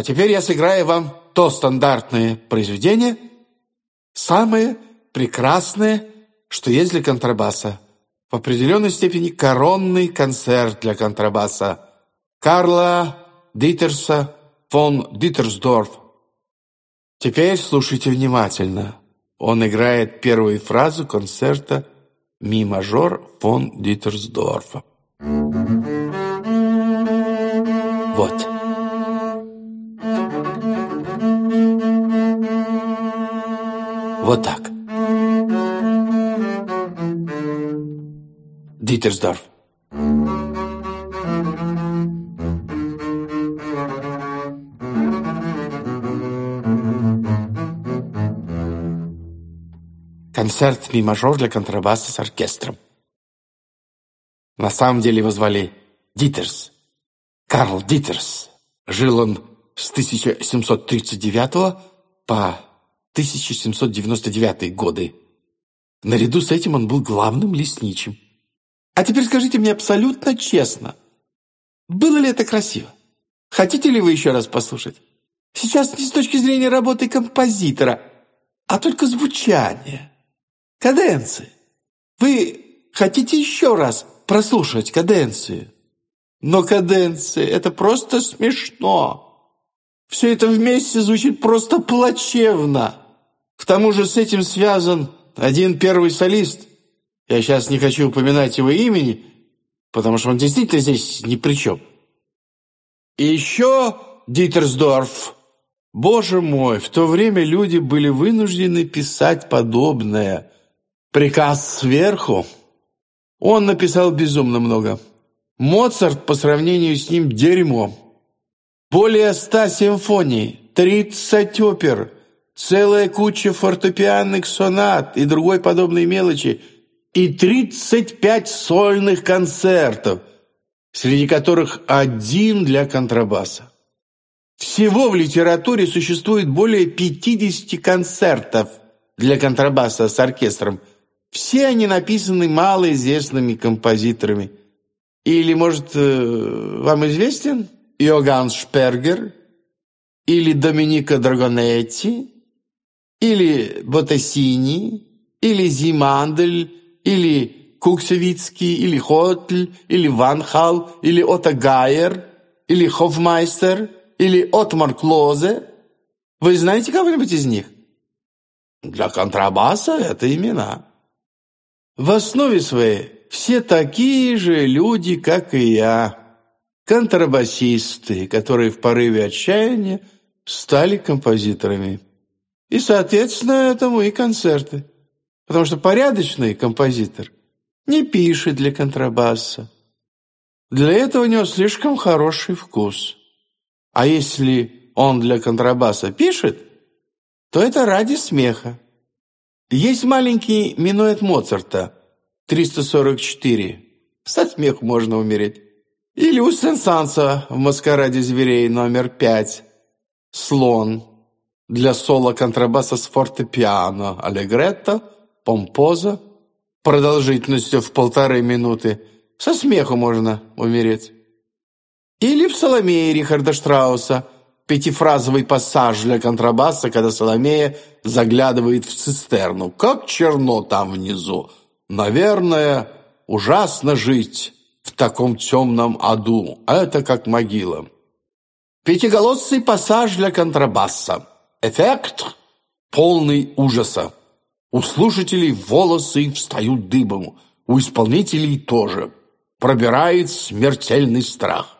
А теперь я сыграю вам то стандартное произведение, самое прекрасное, что есть для контрабаса. В определенной степени коронный концерт для контрабаса. Карла Дитерса фон Дитерсдорф. Теперь слушайте внимательно. Он играет первую фразу концерта «Ми мажор» фон Дитерсдорфа. Вот. Вот так. Дитерсдорф. Концерт ми мажор для контрабаса с оркестром. На самом деле его звали Дитерс. Карл Дитерс. Жил он с 1739 по 1799 годы. Наряду с этим он был главным лесничим. А теперь скажите мне абсолютно честно, было ли это красиво? Хотите ли вы еще раз послушать? Сейчас не с точки зрения работы композитора, а только звучание, каденции. Вы хотите еще раз прослушать каденцию? Но каденции — это просто смешно. Все это вместе звучит просто плачевно. К тому же с этим связан один первый солист. Я сейчас не хочу упоминать его имени, потому что он действительно здесь ни при чем. И еще Дитерсдорф. Боже мой, в то время люди были вынуждены писать подобное. Приказ сверху. Он написал безумно много. Моцарт по сравнению с ним дерьмо. Более ста симфоний, тридцать опер – целая куча фортепианных сонат и другой подобной мелочи, и 35 сольных концертов, среди которых один для контрабаса. Всего в литературе существует более 50 концертов для контрабаса с оркестром. Все они написаны малоизвестными композиторами. Или, может, э, вам известен Йоганн Шпергер или Доминика Драгонетти? или Ботасини, или Зимандель, или Куксевицкий, или Хотль, или Ванхал, или Отагайер, или Хофмайстер, или Отмар Клозе. Вы знаете кого-нибудь из них? Для контрабаса это имена. В основе своей все такие же люди, как и я. Контрабасисты, которые в порыве отчаяния стали композиторами. И, соответственно, этому и концерты. Потому что порядочный композитор не пишет для контрабаса. Для этого у него слишком хороший вкус. А если он для контрабаса пишет, то это ради смеха. Есть маленький минуэт Моцарта, 344. Со смех можно умереть. Или у Сен-Санса в «Маскараде зверей» номер 5. «Слон» для соло-контрабаса с фортепиано аллегретто, помпоза, продолжительностью в полторы минуты. Со смеху можно умереть. Или в «Соломее» Рихарда Штрауса пятифразовый пассаж для контрабаса, когда Соломея заглядывает в цистерну. Как черно там внизу. Наверное, ужасно жить в таком темном аду. А это как могила. Пятиголосый пассаж для контрабаса. Эффект полный ужаса. У слушателей волосы встают дыбом, у исполнителей тоже. Пробирает смертельный страх.